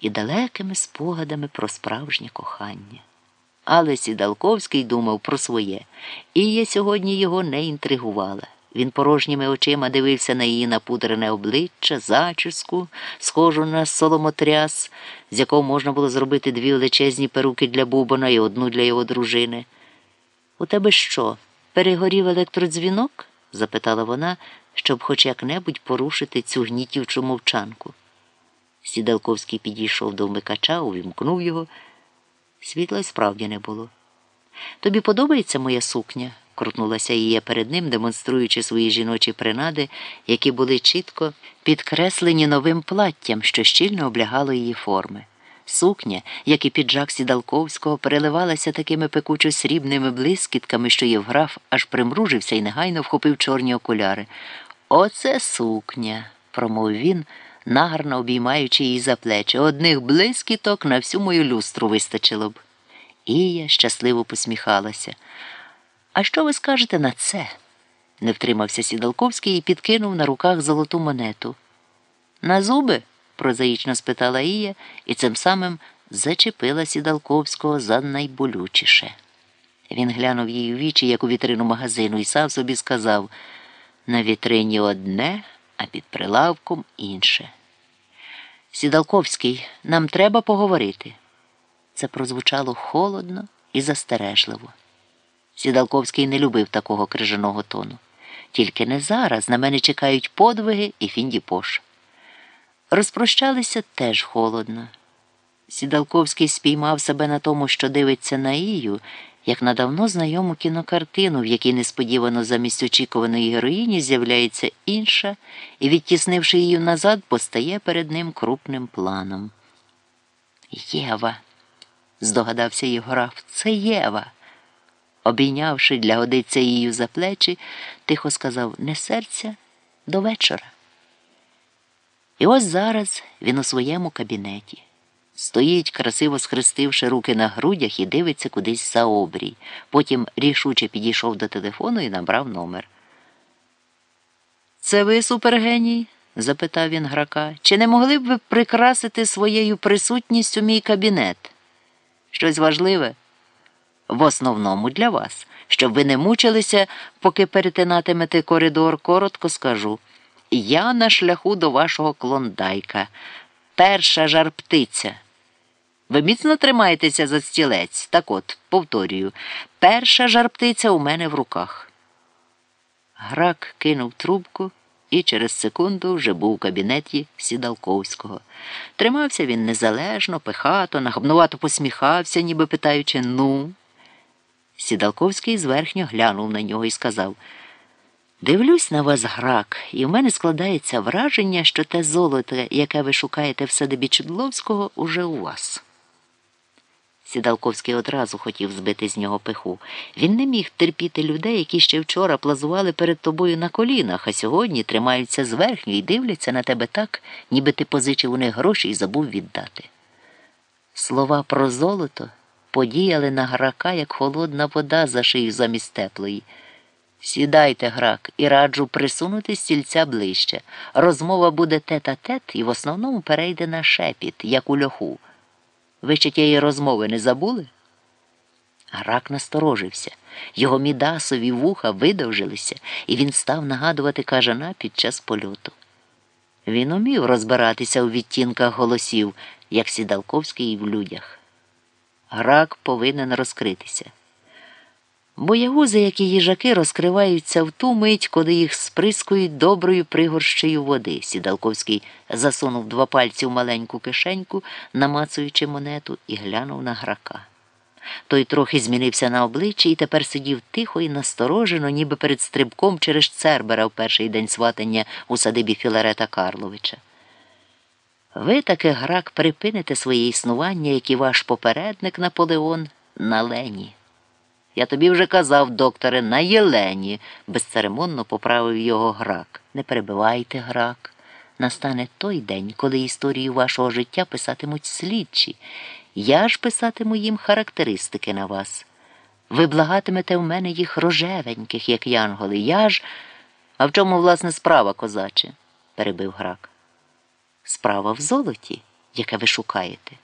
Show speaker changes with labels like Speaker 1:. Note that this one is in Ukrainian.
Speaker 1: і далекими спогадами про справжнє кохання. Але Сідалковський думав про своє, і я сьогодні його не інтригувала. Він порожніми очима дивився на її напудрене обличчя, зачіску, схожу на соломотряс, з якого можна було зробити дві величезні перуки для Бубона і одну для його дружини. У тебе що, перегорів електродзвінок? запитала вона, щоб хоч як-небудь порушити цю гнітівчу мовчанку. Сідалковський підійшов до вмикача, увімкнув його. Світла й справді не було. Тобі подобається моя сукня? крутнулася її перед ним, демонструючи свої жіночі принади, які були чітко підкреслені новим платтям, що щільно облягало її форми. Сукня, як і піджак Сідалковського, переливалася такими пекучо срібними блискітками, що Євграф аж примружився і негайно вхопив чорні окуляри. Оце сукня, промовив він, нагарно обіймаючи її за плечі. Одних блискіток на всю мою люстру вистачило б. Ія щасливо посміхалася. А що ви скажете на це? не втримався Сідалковський і підкинув на руках золоту монету. На зуби? прозаїчно спитала Ія і цим самим зачепила Сідалковського за найболючіше. Він глянув їй у вічі, як у вітрину магазину, і сам собі сказав на вітрині одне, а під прилавком інше. Сідалковський, нам треба поговорити. Це прозвучало холодно і застережливо. Сідалковський не любив такого крижаного тону. Тільки не зараз на мене чекають подвиги і фіндіпош. Розпрощалися теж холодно. Сідалковський спіймав себе на тому, що дивиться на Ію, як на давно знайому кінокартину, в якій несподівано замість очікуваної героїні з'являється інша і, відтіснивши її назад, постає перед ним крупним планом. Єва, здогадався Єгораф, це Єва. Обійнявши для годиця її за плечі, тихо сказав не серця до вечора. І ось зараз він у своєму кабінеті. Стоїть, красиво схрестивши руки на грудях і дивиться кудись за обрій. Потім рішуче підійшов до телефону і набрав номер. Це ви, супергеній? запитав він грака. Чи не могли б ви прикрасити своєю присутністю мій кабінет? Щось важливе? В основному для вас, щоб ви не мучилися, поки перетинатимете коридор, коротко скажу. Я на шляху до вашого клондайка, перша жар птиця. Ви міцно тримаєтеся за стілець. Так от, повторюю, перша жар птиця у мене в руках. Грак кинув трубку і через секунду вже був у кабінеті Сідалковського. Тримався він незалежно, пихато, нахабнувато посміхався, ніби питаючи ну. Сідалковський зверхньо глянув на нього і сказав Дивлюсь на вас грак, і в мене складається враження, що те золото, яке ви шукаєте в садибі Чудловського, уже у вас. Сідалковський одразу хотів збити з нього пиху. Він не міг терпіти людей, які ще вчора плазували перед тобою на колінах, а сьогодні тримаються зверхньо і дивляться на тебе так, ніби ти позичив у них гроші і забув віддати. Слова про золото подіяли на грака, як холодна вода за шию замість теплої. Сідайте, грак, і раджу присунути стільця ближче. Розмова буде тет-а-тет і в основному перейде на шепіт, як у льоху. Ви ще тієї розмови не забули? Грак насторожився. Його мідасові вуха видовжилися, і він став нагадувати кажана під час польоту. Він умів розбиратися у відтінках голосів, як сідалковський в людях. Грак повинен розкритися. Боягузи, як і їжаки, розкриваються в ту мить, коли їх сприскують доброю пригорщею води. Сідалковський засунув два пальці в маленьку кишеньку, намацуючи монету, і глянув на грака. Той трохи змінився на обличчі і тепер сидів тихо і насторожено, ніби перед стрибком через Цербера в перший день сватання у садибі Філарета Карловича. Ви таки грак припините своє існування, як і ваш попередник Наполеон на Лені. Я тобі вже казав, докторе, на Єлені, безцеремонно поправив його грак. Не перебивайте грак. Настане той день, коли історію вашого життя писатимуть слідчі. Я ж писатиму їм характеристики на вас. Ви благатимете в мене їх рожевеньких, як янголи. Я ж. А в чому, власне, справа, козаче? перебив грак. Справа в золоті, яке ви шукаєте.